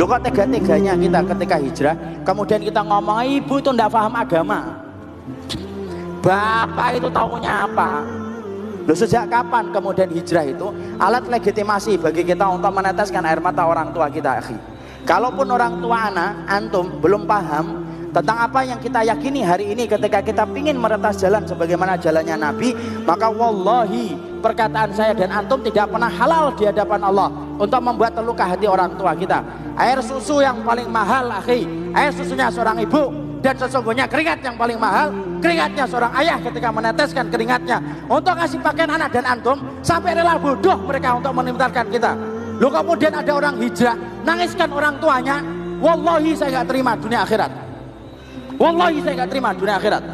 Loh kok tega-teganya kita ketika hijrah, kemudian kita ngomong ibu itu tidak paham agama. Bapak itu tahunya apa? Loh sejak kapan kemudian hijrah itu alat legitimasi bagi kita untuk meneteskan air mata orang tua kita, akhi. Kalaupun orang tua anak, antum belum paham tentang apa yang kita yakini hari ini ketika kita ingin meretas jalan sebagaimana jalannya Nabi, maka wallahi perkataan saya dan antum tidak pernah halal di hadapan Allah untuk membuat terluka hati orang tua kita. Air susu yang paling mahal, akhi, air susunya seorang ibu. Dan sesungguhnya keringat yang paling mahal keringatnya seorang ayah ketika meneteskan keringatnya. Untuk kasih pakaian anak dan antum sampai rela bodoh mereka untuk menimtarkan kita. Lalu kemudian ada orang hijrah nangiskan orang tuanya? Wallahi saya nggak terima dunia akhirat. Wallahi saya nggak terima dunia akhirat